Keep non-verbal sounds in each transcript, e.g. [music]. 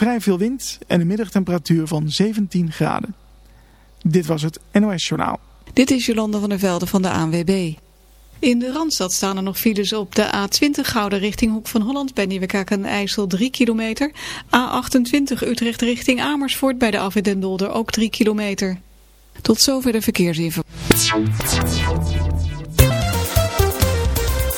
Vrij veel wind en een middagtemperatuur van 17 graden. Dit was het NOS Journaal. Dit is Jolanda van der Velde van de ANWB. In de Randstad staan er nog files op de A20 Gouden richting Hoek van Holland bij Nieuwekerk en IJssel 3 kilometer. A28 Utrecht richting Amersfoort bij de Afwit Dolder ook 3 kilometer. Tot zover de verkeersinformatie.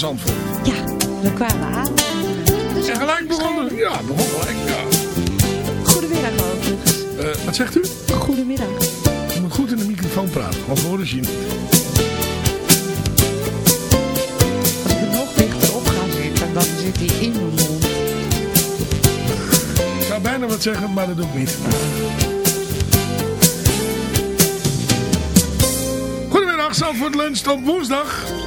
Zandvoort. Ja, we kwamen aan. En gelijk begonnen? Ja, begon gelijk, ja. Goedemiddag overigens. Eh, wat zegt u? Goedemiddag. Je moet goed in de microfoon praten, want we horen niet. Als ik er nog dichter op ga zitten, dan zit hij in mijn mond. Ik zou bijna wat zeggen, maar dat doe ik niet. Goedemiddag, Zandvoort Lunch op woensdag.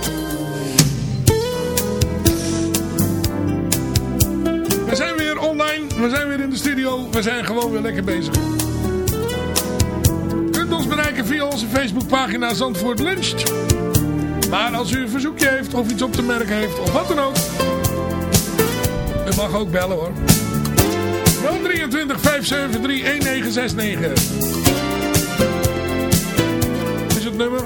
We zijn gewoon weer lekker bezig. U kunt ons bereiken via onze Facebookpagina Zandvoort Luncht. Maar als u een verzoekje heeft of iets op te merken heeft of wat dan ook. U mag ook bellen hoor. 023 573 1969 is het nummer.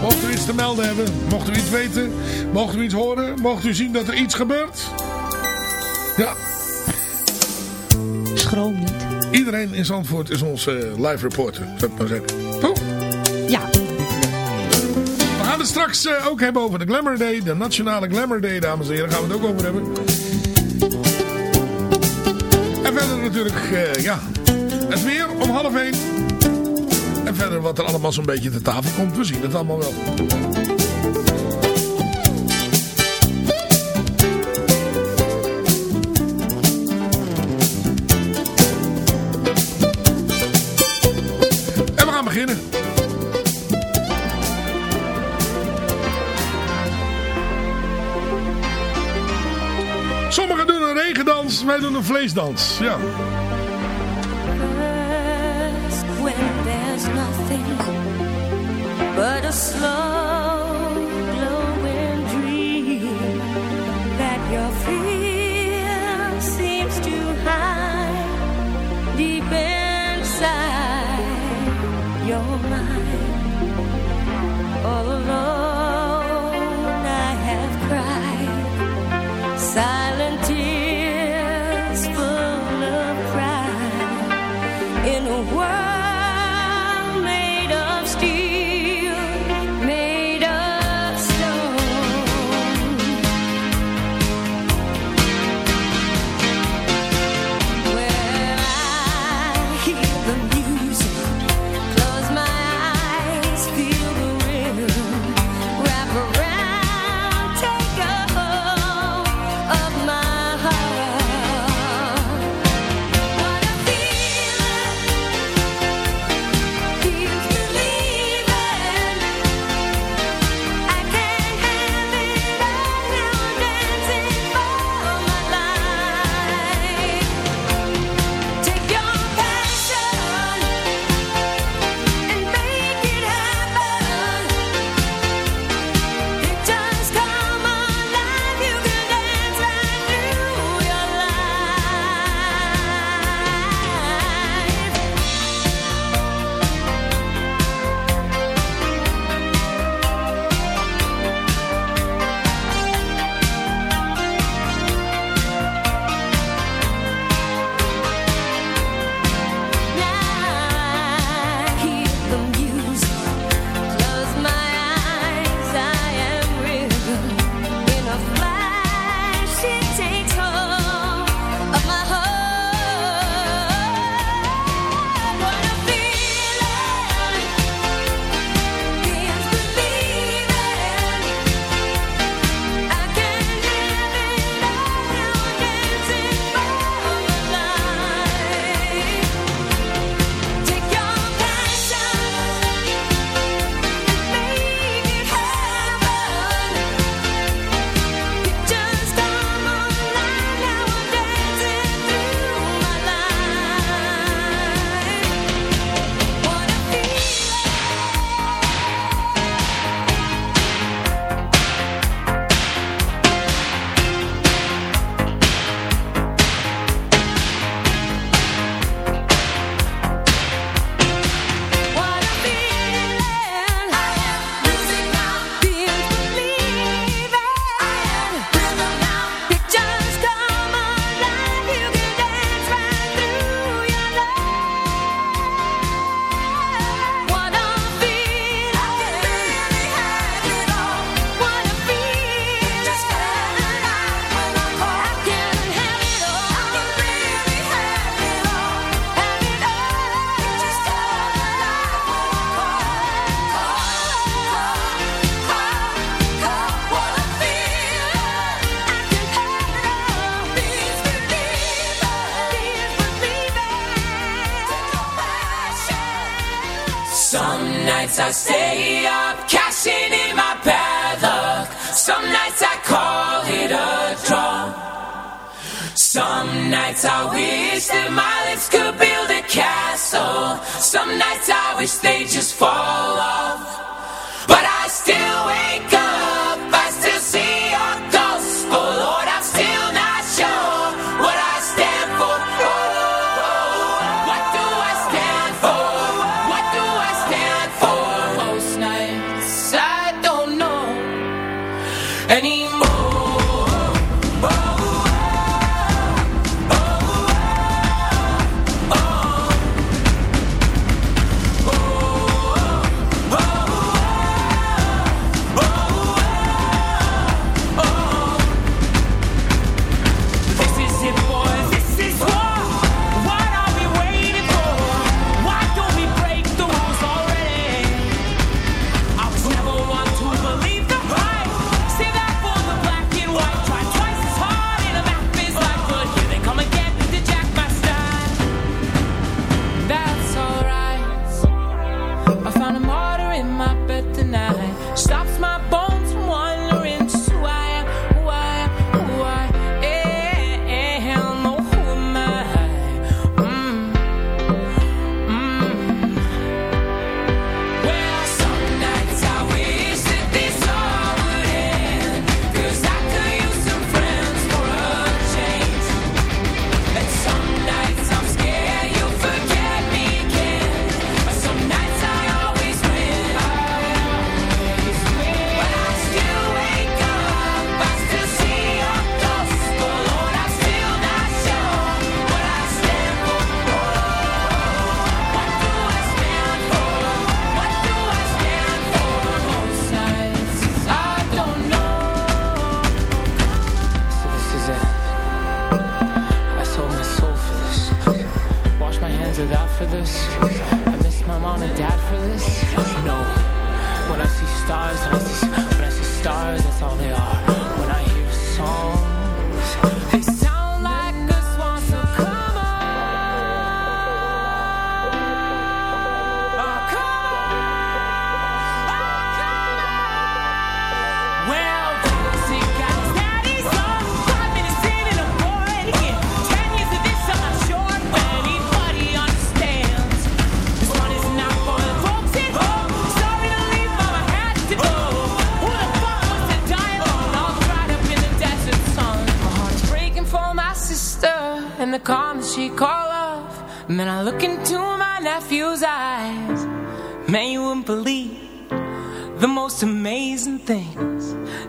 Mocht u iets te melden hebben, mocht u iets weten, mocht u iets horen, mocht u zien dat er iets gebeurt. Ja, Schroom niet. iedereen in Zandvoort is onze eh, live reporter, zou ik maar zeggen. Toch? Ja, We gaan het straks eh, ook hebben over de Glamour Day, de Nationale Glamour Day, dames en heren. Daar gaan we het ook over hebben. En verder natuurlijk, eh, ja, het weer om half één. En verder wat er allemaal zo'n beetje te tafel komt. We zien het allemaal wel. Vleesdans. Ja.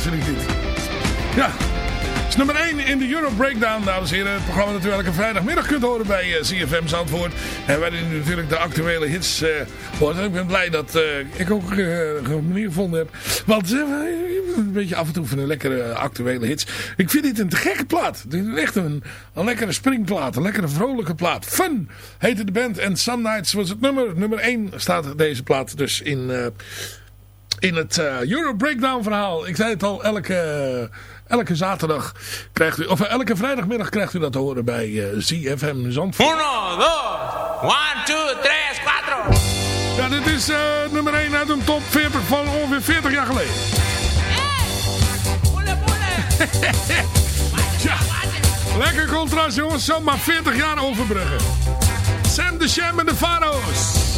absoluut niet. Ja. is nummer 1 in de Euro Breakdown, dames en heren. Het programma dat u elke vrijdagmiddag kunt horen bij eh, CFM's CFM Zandvoort. En waarin u natuurlijk de actuele hits uh, hoort. Ik ben blij dat eh, ik ook een manier gevonden heb. Want een beetje af en toe van een lekkere actuele hits. Ik vind dit een gekke plaat. Dit is echt een, een lekkere springplaat. Een lekkere vrolijke plaat. Fun heette de band. En Some Nights was het nummer. Nummer 1 staat deze plaat dus in in het uh, Euro Breakdown verhaal. Ik zei het al, elke, elke zaterdag krijgt u, of eh, elke vrijdagmiddag krijgt u dat te horen bij eh, uh, ZFM Zandvoort. Uno, dos, one, two, tres, cuatro. Ja, dit is nummer 1 uit een top 40 van ongeveer 40 jaar geleden. Hey, [laughs] lekker contrast jongens, zomaar 40 jaar overbruggen. Sam de Sham en de Faro's.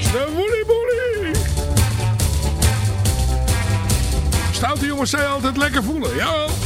De Woelie Boelie. Stoute jongens zijn altijd lekker voelen, jawel.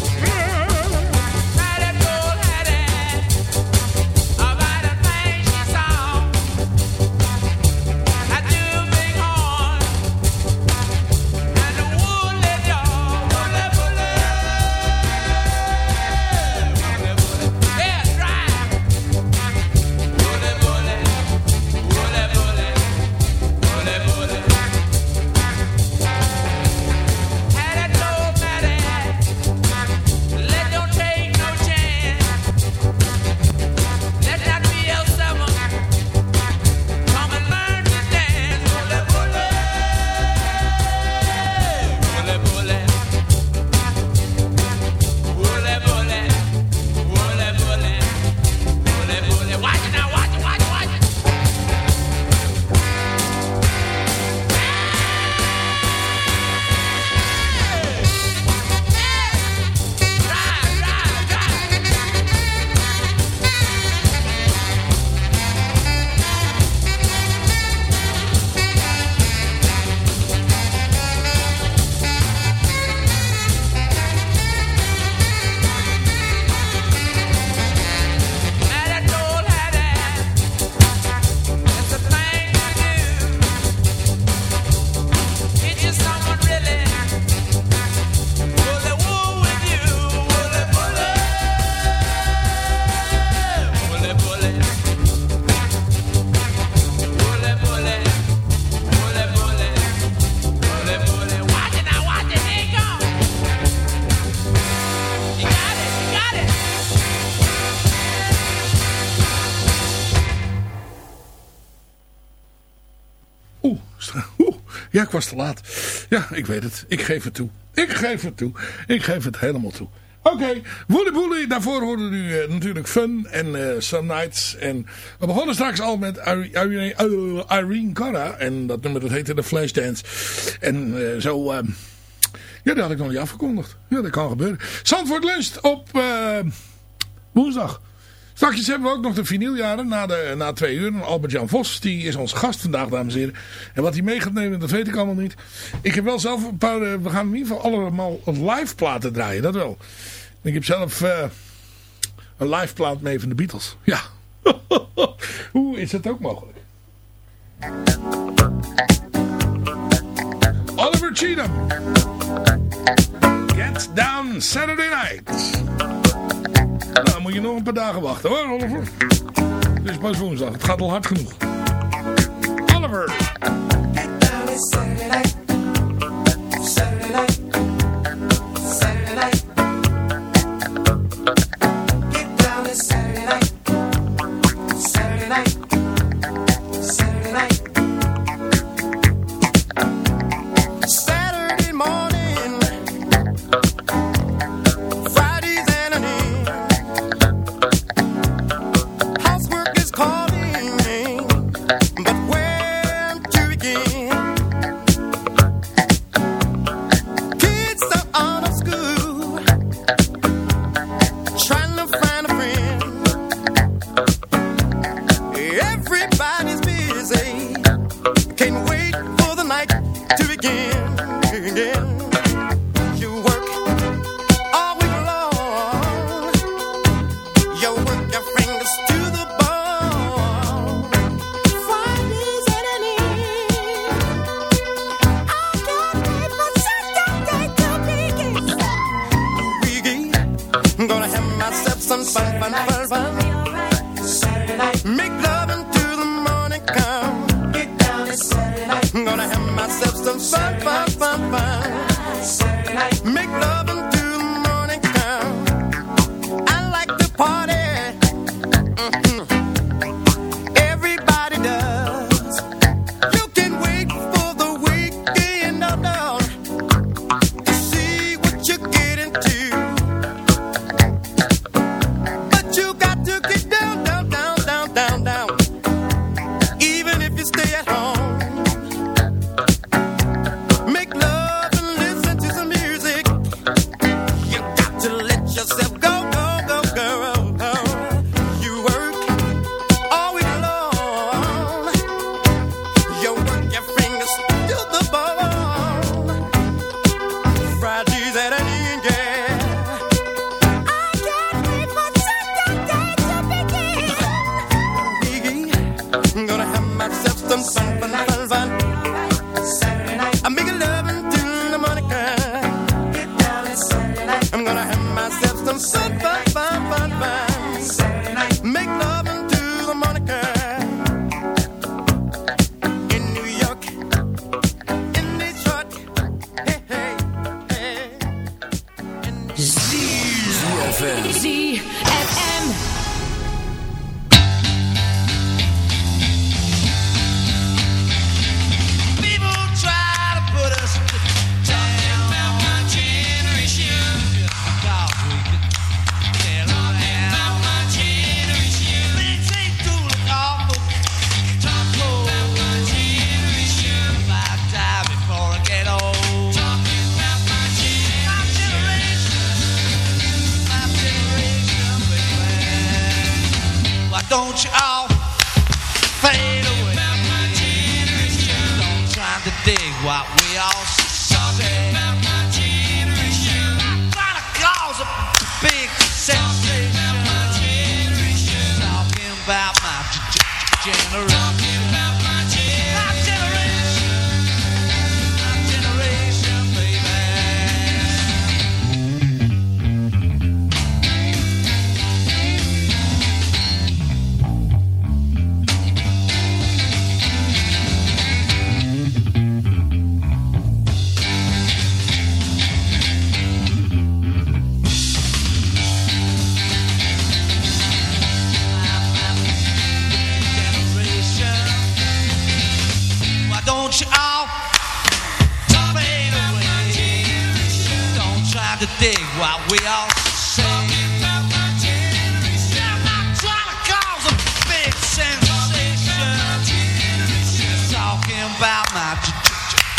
Ik was te laat. Ja, ik weet het. Ik geef het toe. Ik geef het toe. Ik geef het helemaal toe. Oké, okay. Woelie Boelie. Daarvoor hoorden u uh, natuurlijk Fun en uh, Some Nights. En we begonnen straks al met Irene, Irene, Cara. En dat nummer dat heette de Flashdance. En uh, zo... ja, dat had ik nog niet afgekondigd. Ja, dat kan gebeuren. Zandvoort Lunch op woensdag. Straks hebben we ook nog de vinyljaren na, de, na twee uur. Albert-Jan Vos, die is ons gast vandaag, dames en heren. En wat hij mee gaat nemen, dat weet ik allemaal niet. Ik heb wel zelf een paar, we gaan in ieder geval allemaal live platen draaien, dat wel. Ik heb zelf uh, een live plaat mee van de Beatles. Ja. [laughs] Hoe is dat ook mogelijk? Oliver Cheatham. Get Down Saturday Night. Nou, moet je nog een paar dagen wachten hoor, Oliver. Het is pas woensdag, het gaat al hard genoeg. Oliver.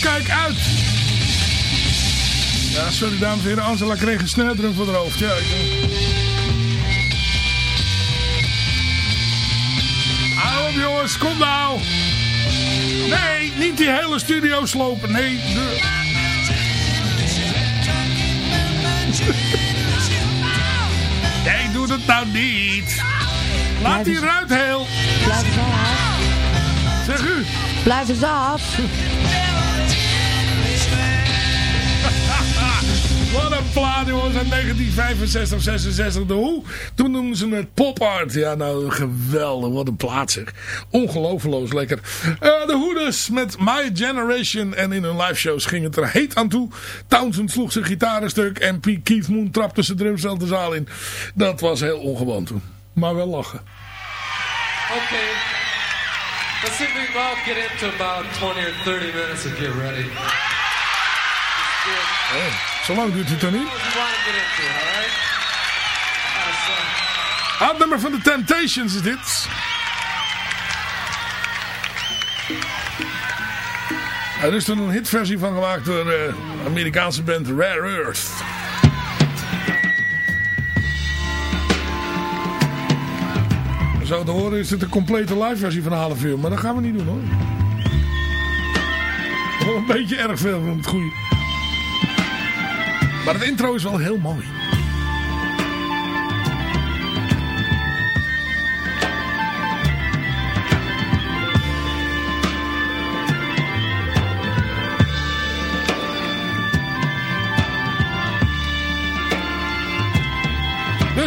kijk uit. Ja, sorry dames en heren. Angela kreeg een snare voor haar hoofd. Ja. Hou op jongens, kom nou. Nee, niet die hele studio slopen. Nee, de... Nee, doe dat nou niet. Laat die ruit heel. Blijf eens af. Zeg u. Blijf eens af. Plaat jongens uit 1965, 66. De hoe? Toen noemden ze het pop art. Ja nou geweldig. Wat een plaat zeg. Ongelooflijk lekker. Eh, de Hoeders met My Generation. En in hun live shows ging het er heet aan toe. Townsend sloeg zijn gitarenstuk. En Pete Keith Moon trapte zijn drumstel de zaal in. Dat was heel ongewoon toen. Maar wel lachen. Okay. Let's see if we can all get into about 20 or 30 minutes and get ready. Zo lang duurt het dan niet. Oud nummer van de Temptations is dit. Er is er een hitversie van gemaakt door de Amerikaanse band Rare Earth. Zo te horen is dit een complete live versie van een half uur. Maar dat gaan we niet doen hoor. Een beetje erg veel van het goede. Maar het intro is wel heel mooi.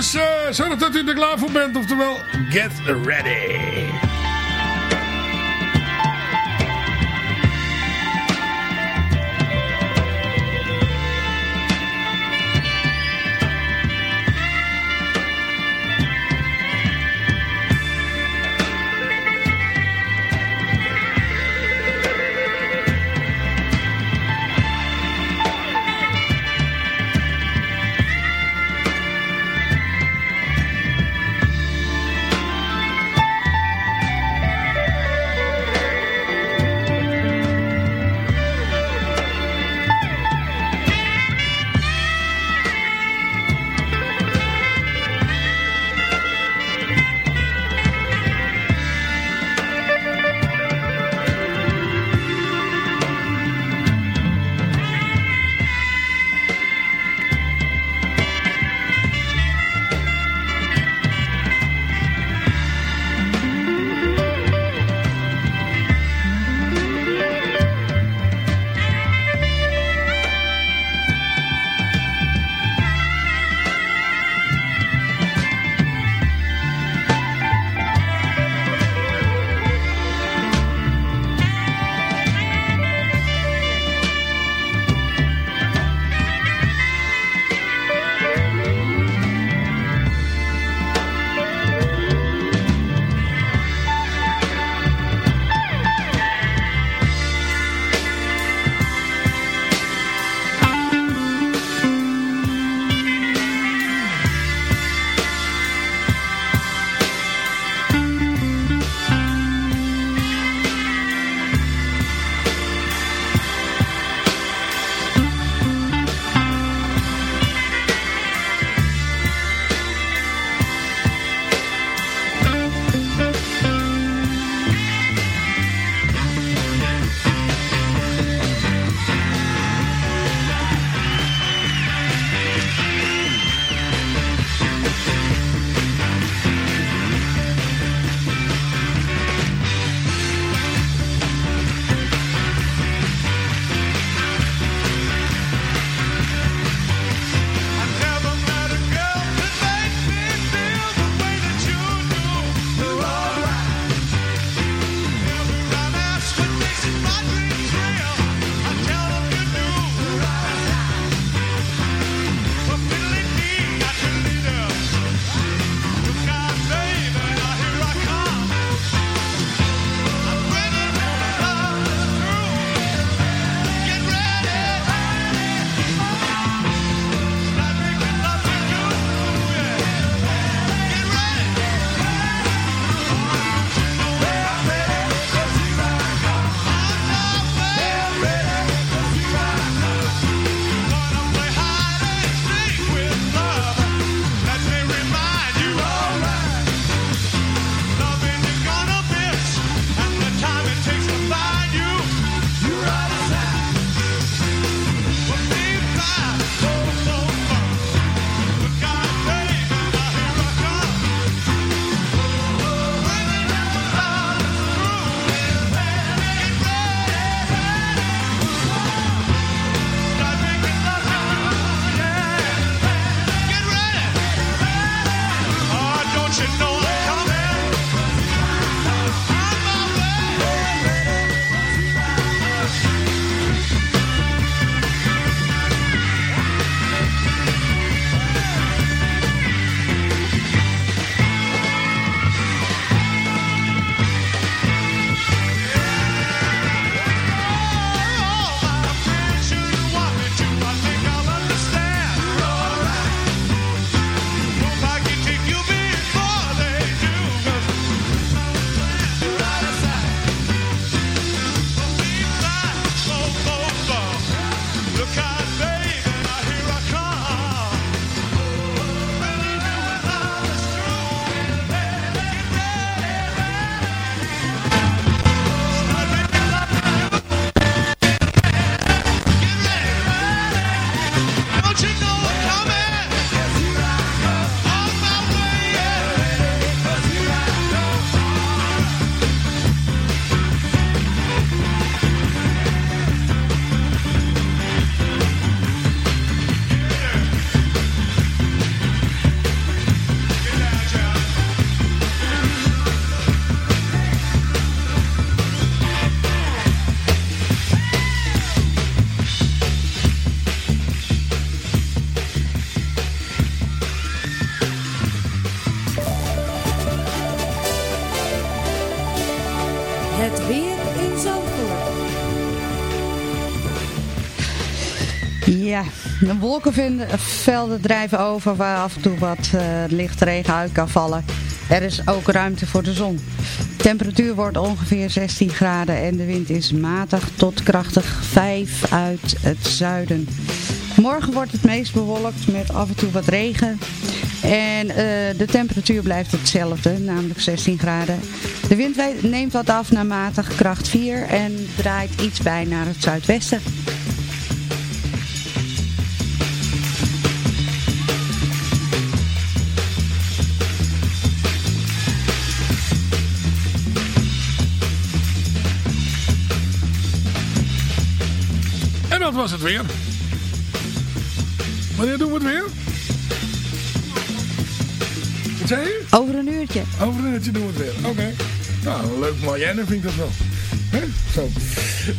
Dus eh, zorg dat u er klaar voor bent. Oftewel, get ready. Wolkenvelden drijven over waar af en toe wat eh, lichte regen uit kan vallen. Er is ook ruimte voor de zon. De temperatuur wordt ongeveer 16 graden en de wind is matig tot krachtig 5 uit het zuiden. Morgen wordt het meest bewolkt met af en toe wat regen. En eh, de temperatuur blijft hetzelfde, namelijk 16 graden. De wind neemt wat af naar matig kracht 4 en draait iets bij naar het zuidwesten. Was het weer. Wanneer doen we het weer? Wat zei je? Over een uurtje. Over een uurtje doen we het weer. Oké. Nou, leuk Marianne vind ik dat wel. Hè? Zo.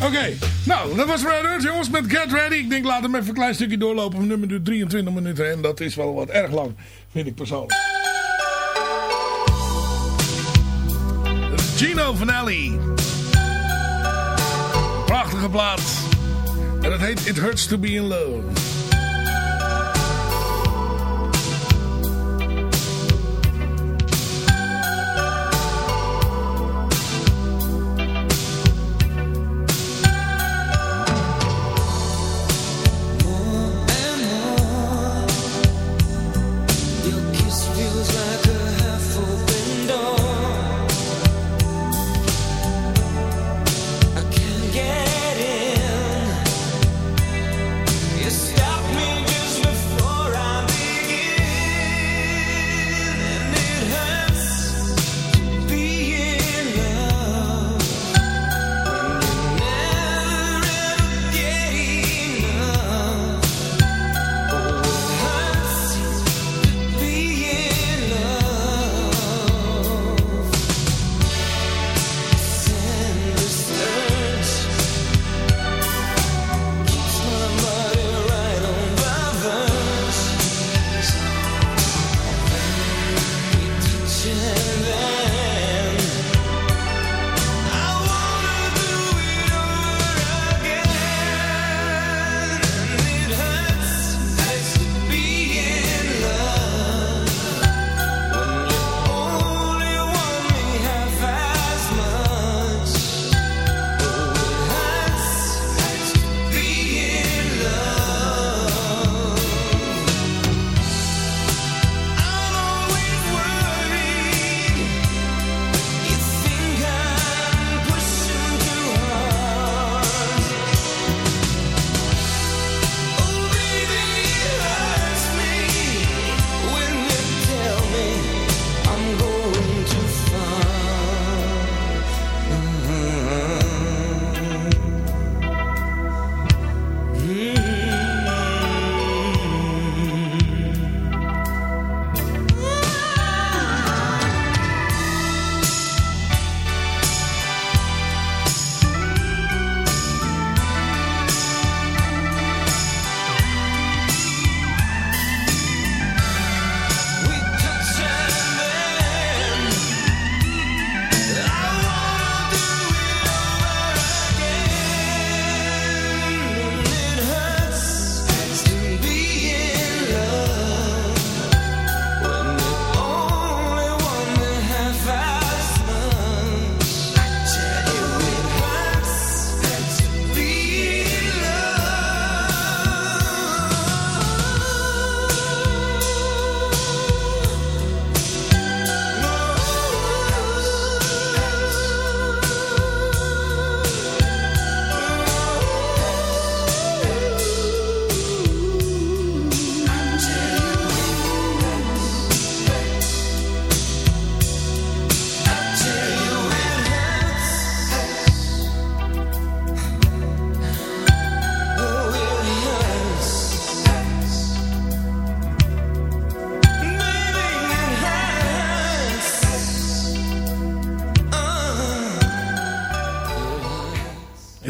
Oké. Nou, dat was Red Earth, jongens, met Get Ready. Ik denk, laat hem even een klein stukje doorlopen. Nummer duurt 23 minuten. En dat is wel wat erg lang, vind ik persoonlijk. Gino Vanelli. Prachtige plaat. En dat heet It Hurts to Be in Love.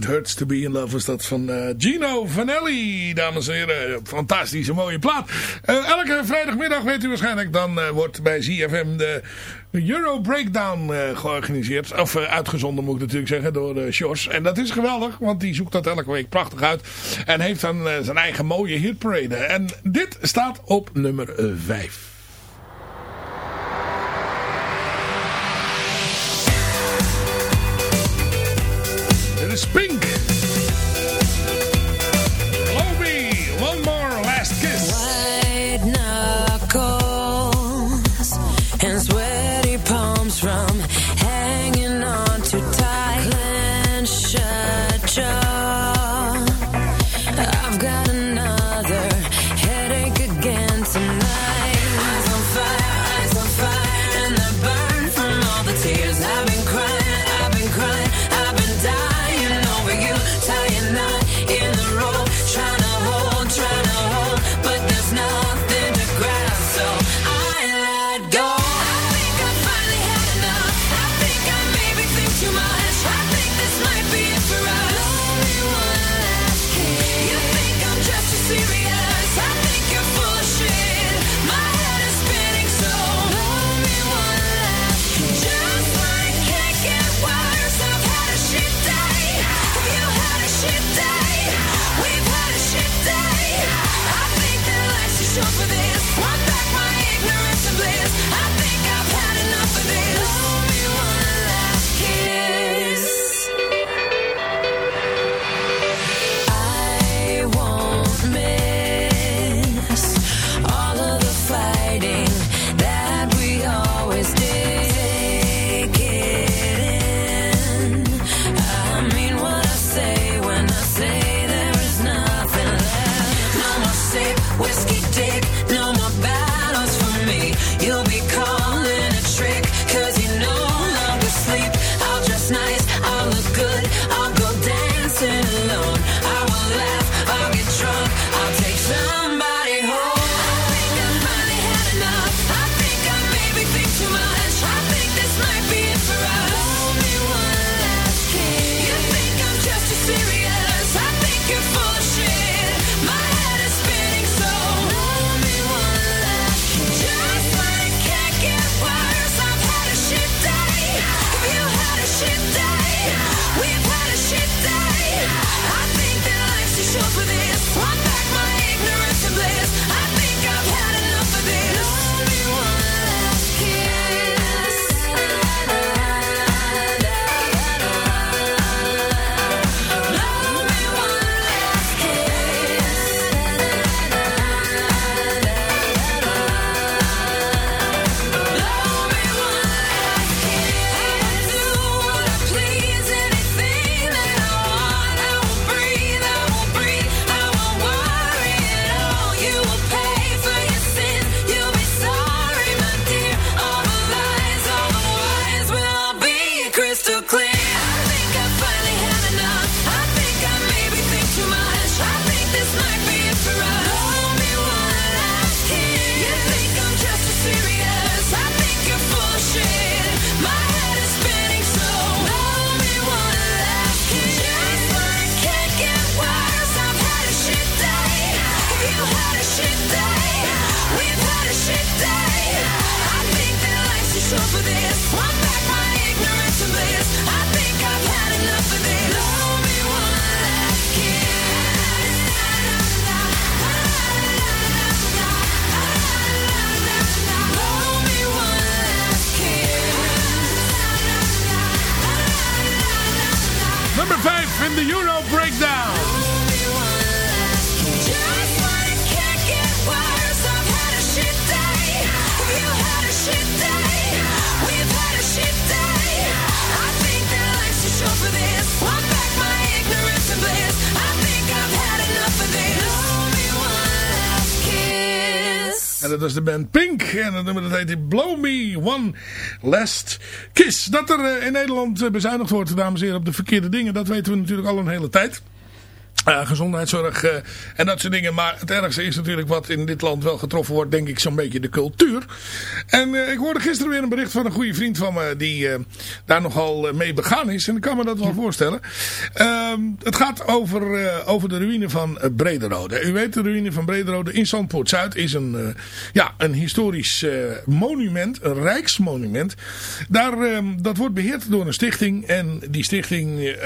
It Hurts To Be In Love is dat van eh, Gino Vanelli. Dames en heren, fantastische mooie plaat. Eh, elke vrijdagmiddag, weet u waarschijnlijk, dan eh, wordt bij ZFM de Euro Breakdown georganiseerd. Of uitgezonden moet ik natuurlijk zeggen, door uh, En dat is geweldig, want die zoekt dat elke week prachtig uit. En heeft dan zijn eigen mooie hitparade. En dit staat op nummer 5. is Pink. de band Pink. En dat nummer dat heet Blow Me One Last Kiss. Dat er eh, in Nederland eh, bezuinigd wordt, dames en heren, op de verkeerde dingen. Dat weten we natuurlijk al een hele tijd eh, gezondheidszorg eh, en dat soort dingen. Maar het ergste is natuurlijk wat in dit land wel getroffen wordt, denk ik, zo'n beetje de cultuur. En eh, ik hoorde gisteren weer een bericht van een goede vriend van me die daar nogal mee begaan is. En ik kan me dat wel voorstellen. Ehm, het gaat over, over de ruïne van Brederode. U weet, de ruïne van Brederode in Zandpoort-Zuid is een, ja, een historisch monument, een rijksmonument. Daar, ehm, dat wordt beheerd door een stichting en die stichting...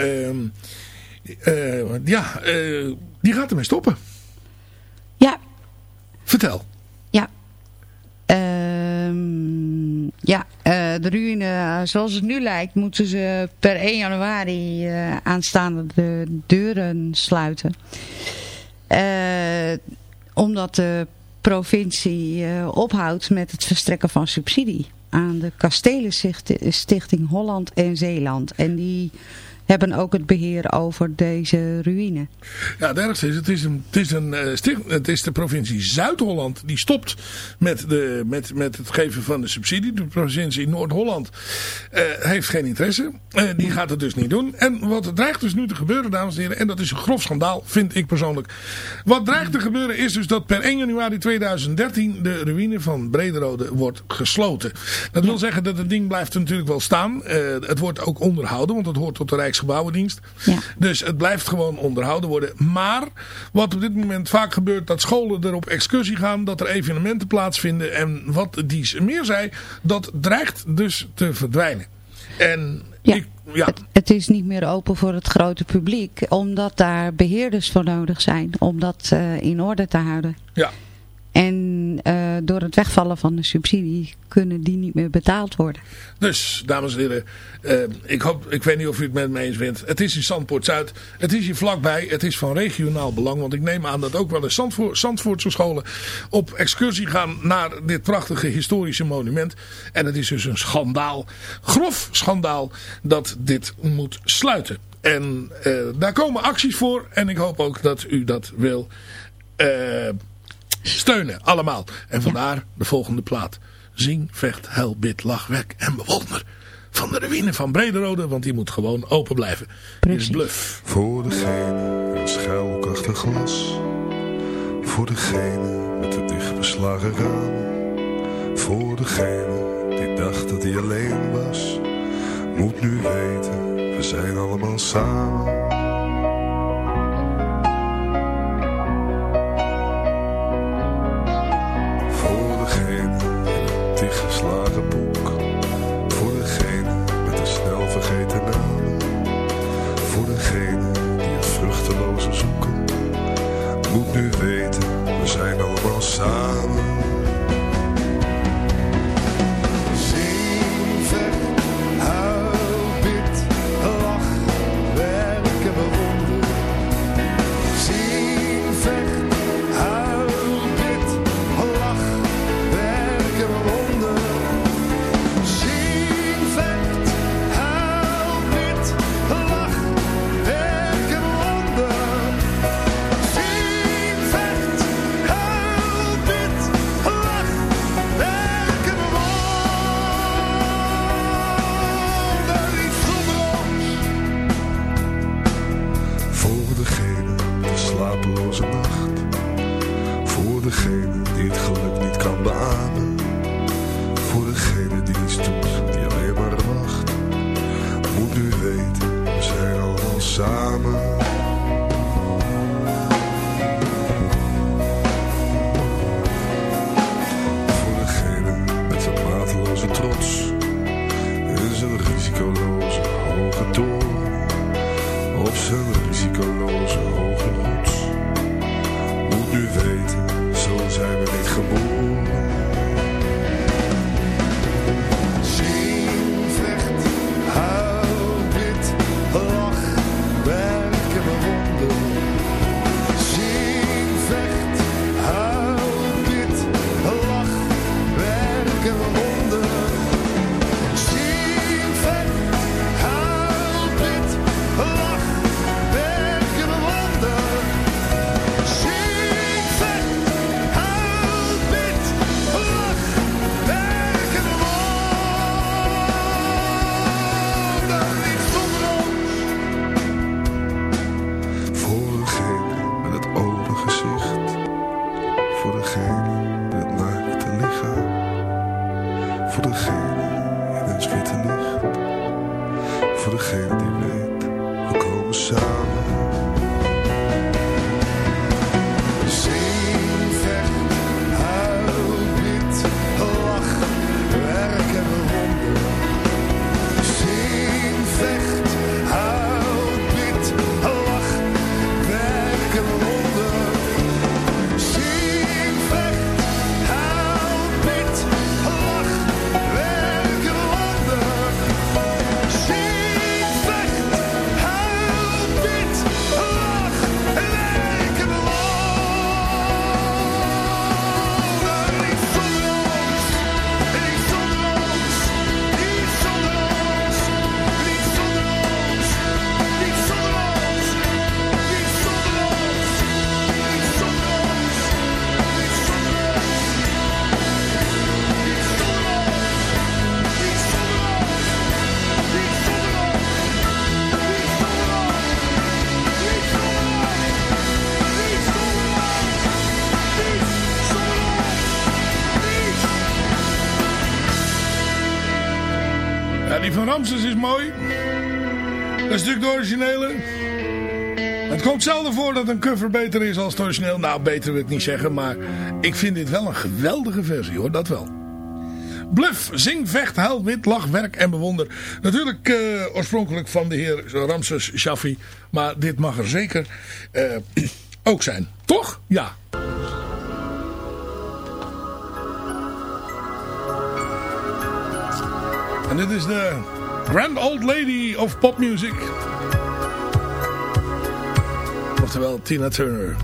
eh, ja, eh, die gaat ermee stoppen. Ja. Vertel. Ja. Ehm, ja, eh, de ruïne zoals het nu lijkt moeten ze per 1 januari aanstaande de deuren sluiten. Omdat de provincie ophoudt met het verstrekken van subsidie aan de Kastelenstichting Holland en Zeeland. En die hebben ook het beheer over deze ruïne. Ja, het ergste is, het is, een, het is, een, eh, het is de provincie Zuid-Holland die stopt met, de, met, met het geven van de subsidie. De provincie Noord-Holland eh, heeft geen interesse. Eh, die gaat het dus niet doen. En wat er dreigt dus nu te gebeuren, dames en heren, en dat is een grof schandaal, vind ik persoonlijk. Wat dreigt te gebeuren is dus dat per 1 januari 2013 de ruïne van Brederode wordt gesloten. Dat wil zeggen dat het ding blijft natuurlijk wel staan. Het wordt ook onderhouden, want het hoort tot de Rijksgebouwendienst. Dus het blijft gewoon onderhouden worden. Maar wat op dit moment vaak gebeurt, dat scholen er op excursie gaan, dat er evenementen plaatsvinden. En wat die meer zei, dat dreigt dus te verdwijnen. En ik, ja, Het is niet meer open voor het grote publiek, omdat daar beheerders voor nodig zijn om dat eh, in orde te houden. ja. Door het wegvallen van de subsidie kunnen die niet meer betaald worden. Dus, dames en heren, eh, ik, hoop, ik weet niet of u het met me eens bent. Het is in Zandpoort Zuid. Het is hier vlakbij. Het is van regionaal belang. Want ik neem aan dat ook wel eens Zandvoort, Zandvoortse scholen op excursie gaan naar dit prachtige historische monument. En het is dus een schandaal, grof schandaal, dat dit moet sluiten. En eh, daar komen acties voor. En ik hoop ook dat u dat wil eh, steunen. Allemaal. En vandaar de volgende plaat. Zing, vecht, huil, bid, lach, wek en bewonder. Van de ruïne van Brederode, want die moet gewoon open blijven. Dit is bluff. Voor degene in het schuilkachtig glas. Voor degene met de dichtbeslagen ramen. Voor degene die dacht dat hij alleen was. Moet nu weten, we zijn allemaal samen. Voor degene met de snel vergeten namen. Voor degene die het vruchteloze zoeken. Moet nu weten, we zijn allemaal samen. Ja, die van Ramses is mooi. Is natuurlijk de originele. Het komt zelden voor dat een cover beter is als het origineel. Nou, beter wil ik niet zeggen, maar ik vind dit wel een geweldige versie hoor, dat wel. Bluff, zing, vecht, huil, wit, lach, werk en bewonder. Natuurlijk eh, oorspronkelijk van de heer Ramses Shaffi. Maar dit mag er zeker eh, [clears throat] ook zijn. Toch? Ja. En dit is de Grand Old Lady of Pop Music. Oftewel Tina Turner.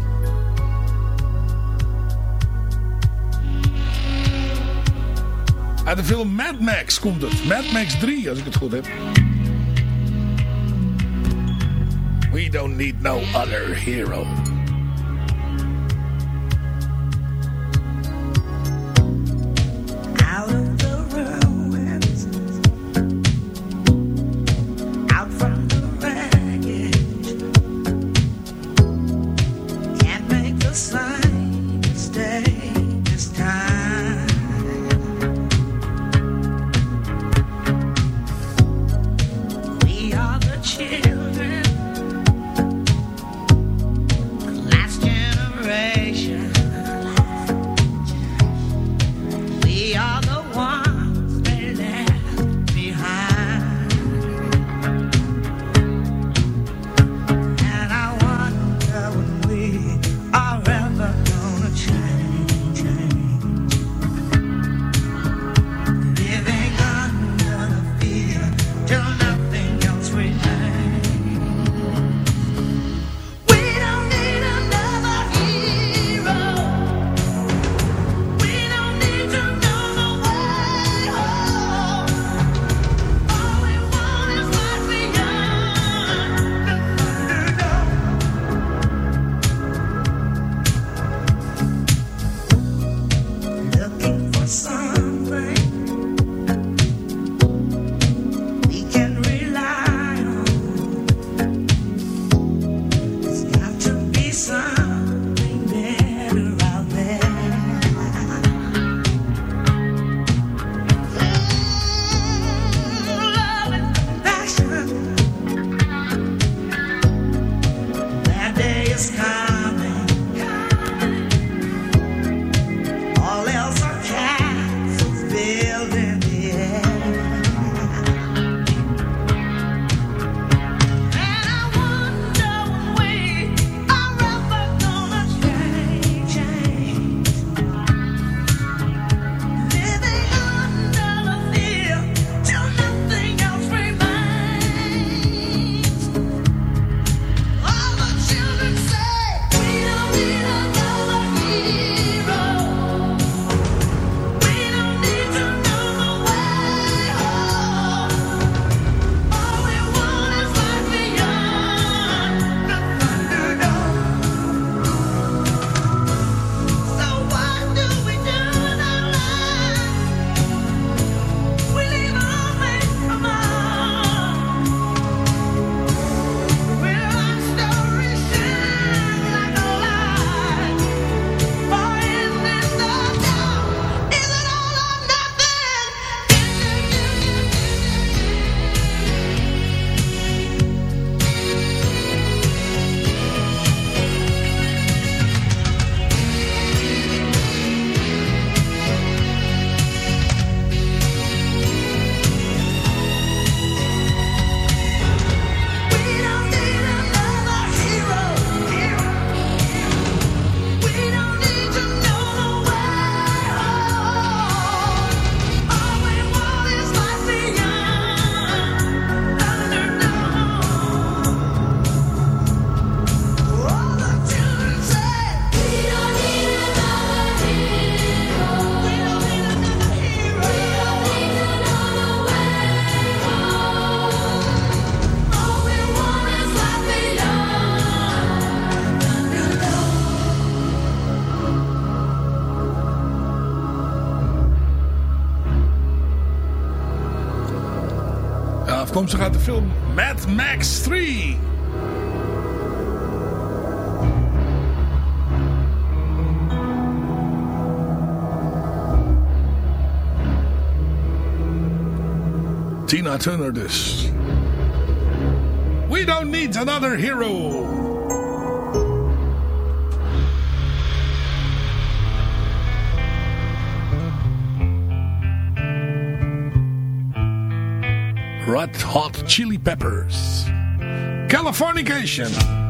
Uit de film Mad Max komt het. Mad Max 3, als ik het goed heb. We don't need no other hero. Mad Max 3. Tina Turner this. We don't need another hero. Chili Peppers. Californication.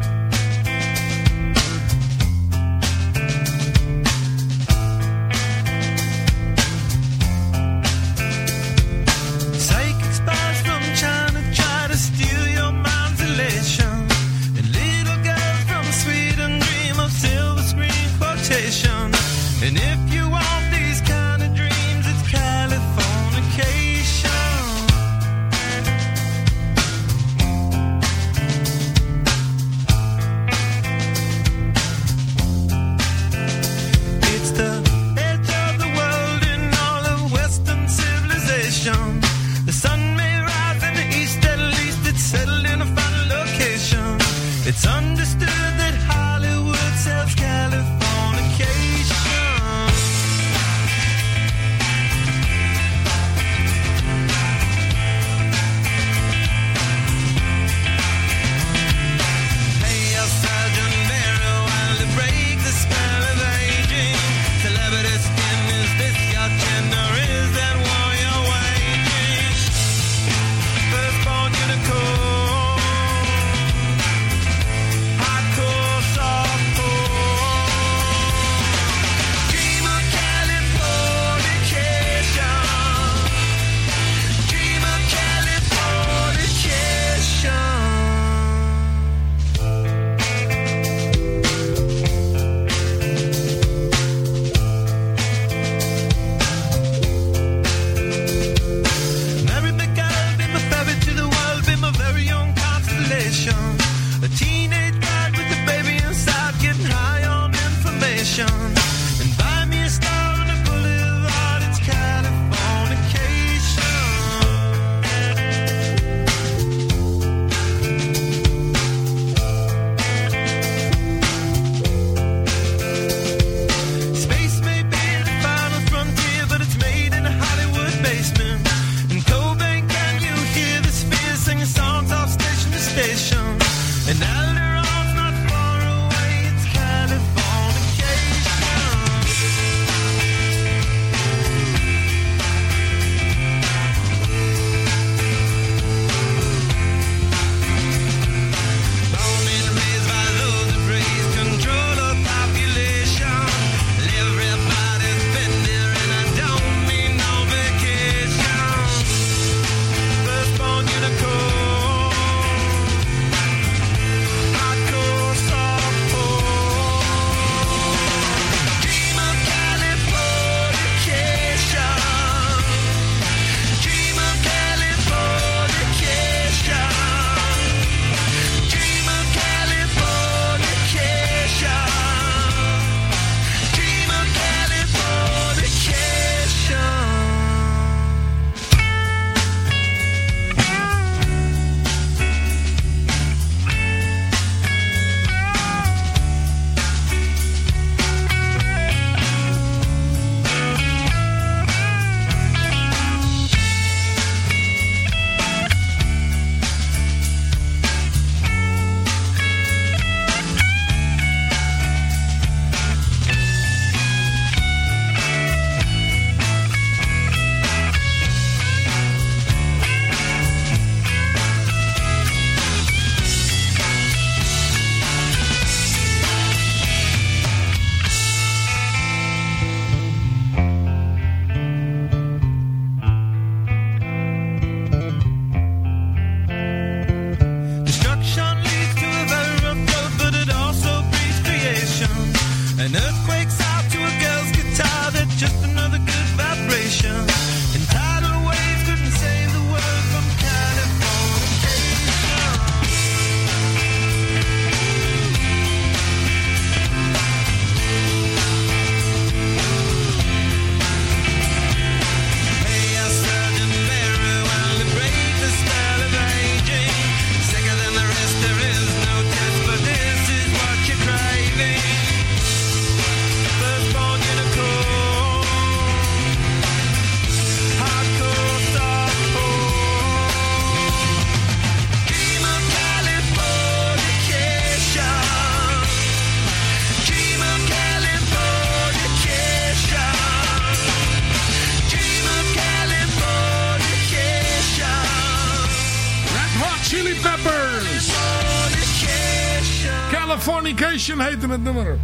Heette het nummer.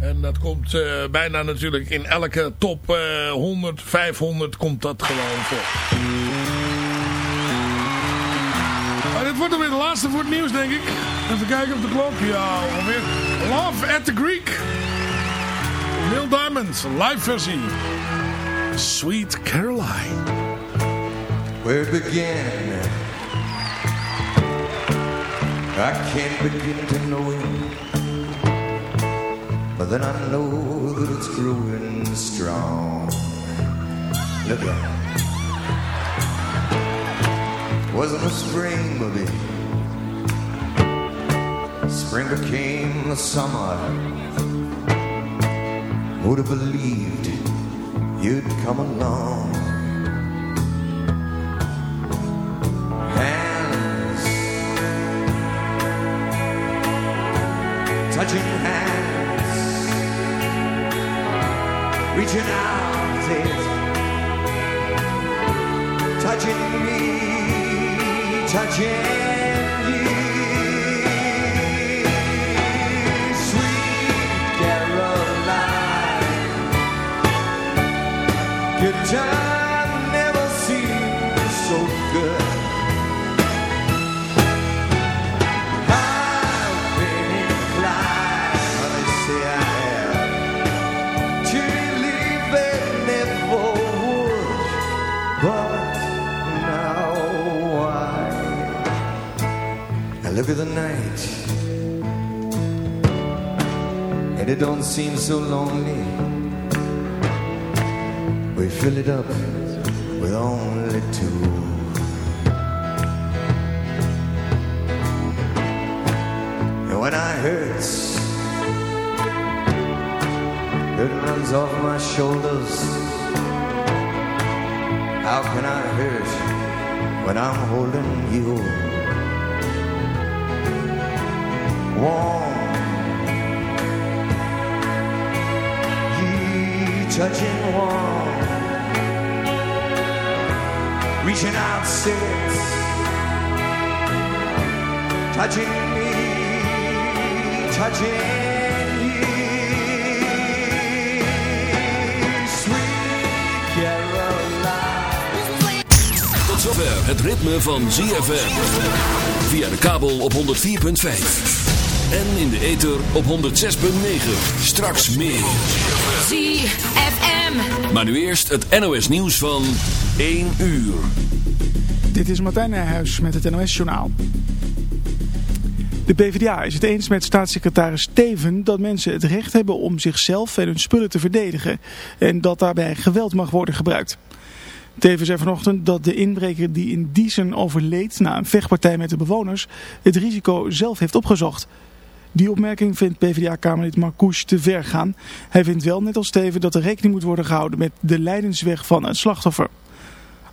En dat komt eh, bijna natuurlijk in elke top eh 100, 500 komt dat gewoon voor. Maar dit wordt dan weer de laatste voor het nieuws, denk ik. Even kijken op de klok. Ja, alweer. Love at the Greek. Neil Diamond, live versie. Sweet Caroline. Where it began, I can't begin to know it. But then I know that it's growing strong. Look it. Wasn't a spring, baby. Spring became the summer. Would have believed you'd come along. Hands touching hands, reaching out, it, touching me, touching so lonely. We fill it up with only two. And when I hurt, it runs off my shoulders. How can I hurt when I'm holding you? Touching warm, reaching out, six, touching me, touching you. Sweet Caroline. Tot zover het ritme van ZFM. Via de kabel op 104.5. En in de ether op 106.9. Straks meer. ZFM. Maar nu eerst het NOS nieuws van 1 uur. Dit is Martijn Nijhuis met het NOS-journaal. De PvdA is het eens met staatssecretaris Steven dat mensen het recht hebben om zichzelf en hun spullen te verdedigen. En dat daarbij geweld mag worden gebruikt. Teven zei vanochtend dat de inbreker die in Diesen overleed na een vechtpartij met de bewoners het risico zelf heeft opgezocht. Die opmerking vindt PvdA-kamerlid Marcouch te ver gaan. Hij vindt wel, net als Steven, dat er rekening moet worden gehouden met de lijdensweg van het slachtoffer.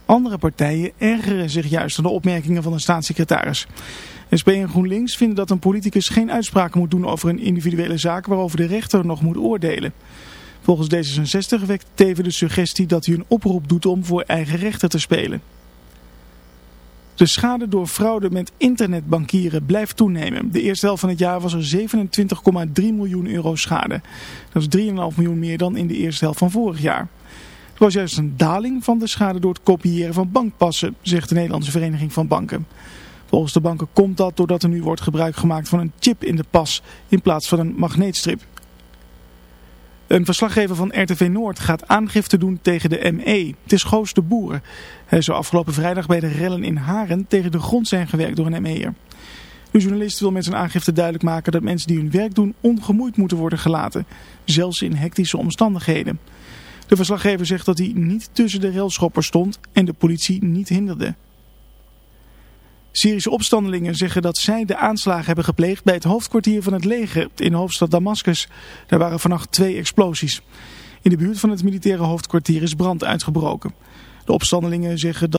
Andere partijen ergeren zich juist aan de opmerkingen van de staatssecretaris. SP en GroenLinks vinden dat een politicus geen uitspraken moet doen over een individuele zaak waarover de rechter nog moet oordelen. Volgens D66 wekt Teven de suggestie dat hij een oproep doet om voor eigen rechten te spelen. De schade door fraude met internetbankieren blijft toenemen. De eerste helft van het jaar was er 27,3 miljoen euro schade. Dat is 3,5 miljoen meer dan in de eerste helft van vorig jaar. Het was juist een daling van de schade door het kopiëren van bankpassen, zegt de Nederlandse Vereniging van Banken. Volgens de banken komt dat doordat er nu wordt gebruik gemaakt van een chip in de pas in plaats van een magneetstrip. Een verslaggever van RTV Noord gaat aangifte doen tegen de ME. Het is Goos de Boer. Hij zou afgelopen vrijdag bij de rellen in Haren tegen de grond zijn gewerkt door een ME'er. De journalist wil met zijn aangifte duidelijk maken dat mensen die hun werk doen ongemoeid moeten worden gelaten. Zelfs in hectische omstandigheden. De verslaggever zegt dat hij niet tussen de railschoppers stond en de politie niet hinderde. Syrische opstandelingen zeggen dat zij de aanslagen hebben gepleegd bij het hoofdkwartier van het leger in hoofdstad Damascus. Daar waren vannacht twee explosies. In de buurt van het militaire hoofdkwartier is brand uitgebroken. De opstandelingen zeggen dat